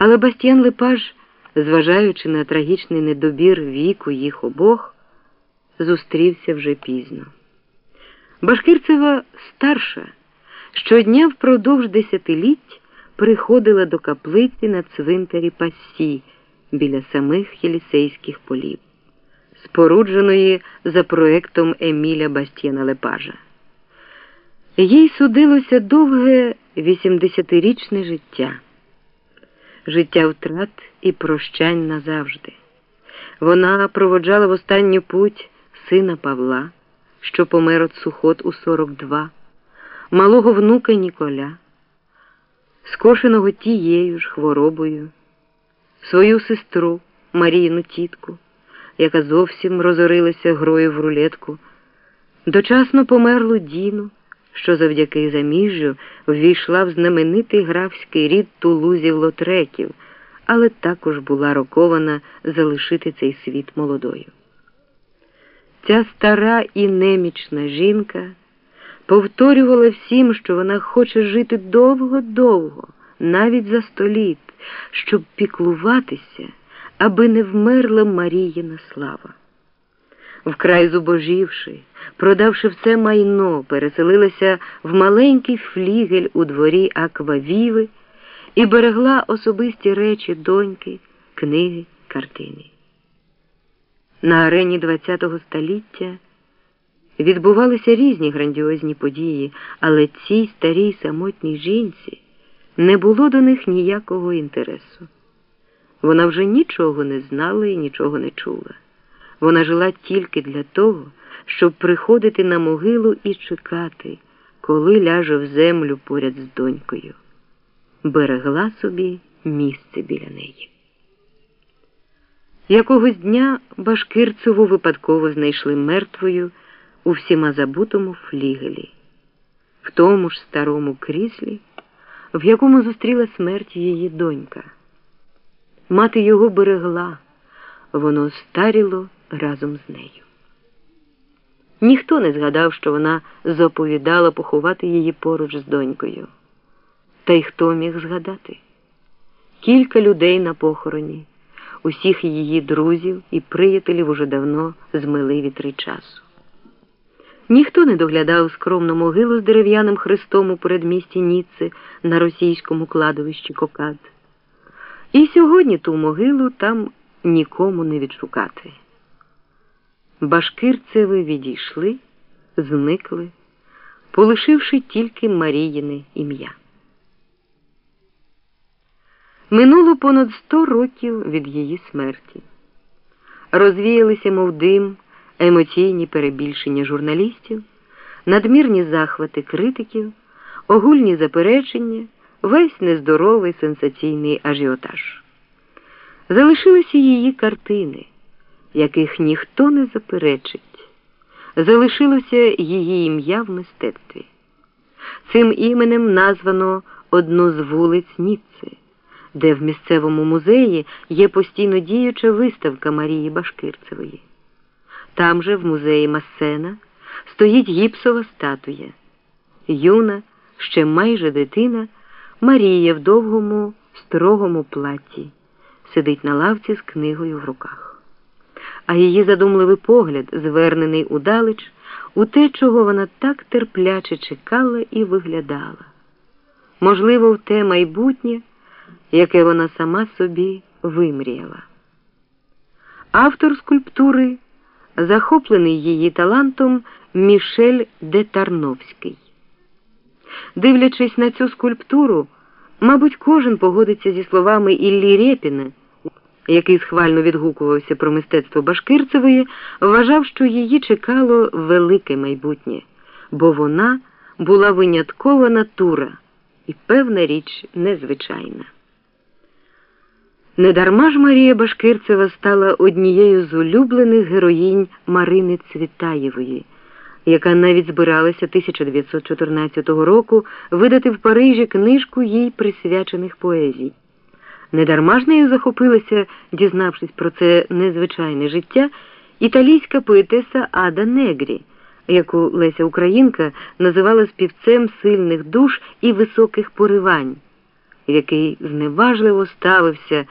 Але Бастіан Лепаж, зважаючи на трагічний недобір віку їх обох, зустрівся вже пізно. Башкирцева старша щодня впродовж десятиліть приходила до каплиці на цвинтарі Пассі біля самих Єлісейських полів, спорудженої за проектом Еміля Бастіана Лепажа. Їй судилося довге 80-річне життя, життя втрат і прощань назавжди. Вона проводжала в останню путь сина Павла, що помер от сухот у 42, малого внука Ніколя, скошеного тією ж хворобою, свою сестру Маріїну тітку, яка зовсім розорилася грою в рулетку, дочасно померлу Діну що завдяки заміжжю ввійшла в знаменитий графський рід тулузів лотреків, але також була рокована залишити цей світ молодою. Ця стара і немічна жінка повторювала всім, що вона хоче жити довго-довго, навіть за століт, щоб піклуватися, аби не вмерла Маріїна слава. Вкрай зубожівши, продавши все майно, переселилася в маленький флігель у дворі Аквавіви і берегла особисті речі доньки, книги, картини. На арені ХХ століття відбувалися різні грандіозні події, але цій старій самотній жінці не було до них ніякого інтересу. Вона вже нічого не знала і нічого не чула. Вона жила тільки для того, щоб приходити на могилу і чекати, коли ляже в землю поряд з донькою. Берегла собі місце біля неї. Якогось дня Башкирцеву випадково знайшли мертвою у всіма забутому флігелі, в тому ж старому кріслі, в якому зустріла смерть її донька. Мати його берегла, воно старіло разом з нею. Ніхто не згадав, що вона заповідала поховати її поруч з донькою. Та й хто міг згадати? Кілька людей на похороні, усіх її друзів і приятелів уже давно змили вітри часу. Ніхто не доглядав скромну могилу з дерев'яним хрестом у передмісті Ніцци на російському кладовищі Кокад. І сьогодні ту могилу там нікому не відшукати. Башкирцеви відійшли, зникли, полишивши тільки Маріїне ім'я. Минуло понад сто років від її смерті. Розвіялися, мов дим, емоційні перебільшення журналістів, надмірні захвати критиків, огульні заперечення, весь нездоровий сенсаційний ажіотаж. Залишилися її картини яких ніхто не заперечить, залишилося її ім'я в мистецтві. Цим іменем названо одну з вулиць Ніцци, де в місцевому музеї є постійно діюча виставка Марії Башкирцевої. Там же, в музеї Массена, стоїть гіпсова статуя. Юна, ще майже дитина, Марія в довгому, строгому платі, сидить на лавці з книгою в руках а її задумливий погляд, звернений удалеч, у те, чого вона так терпляче чекала і виглядала. Можливо, в те майбутнє, яке вона сама собі вимріяла. Автор скульптури, захоплений її талантом Мішель де Тарновський. Дивлячись на цю скульптуру, мабуть, кожен погодиться зі словами Іллі Рєпіна, який схвально відгукувався про мистецтво Башкирцевої, вважав, що її чекало велике майбутнє, бо вона була виняткова натура і певна річ незвичайна. Недарма ж Марія Башкирцева стала однією з улюблених героїнь Марини Цвітаєвої, яка навіть збиралася 1914 року видати в Парижі книжку їй присвячених поезій. Недарма ж нею захопилася, дізнавшись про це незвичайне життя, італійська поетеса Ада Негрі, яку Леся Українка називала співцем сильних душ і високих поривань. який зневажливо ставився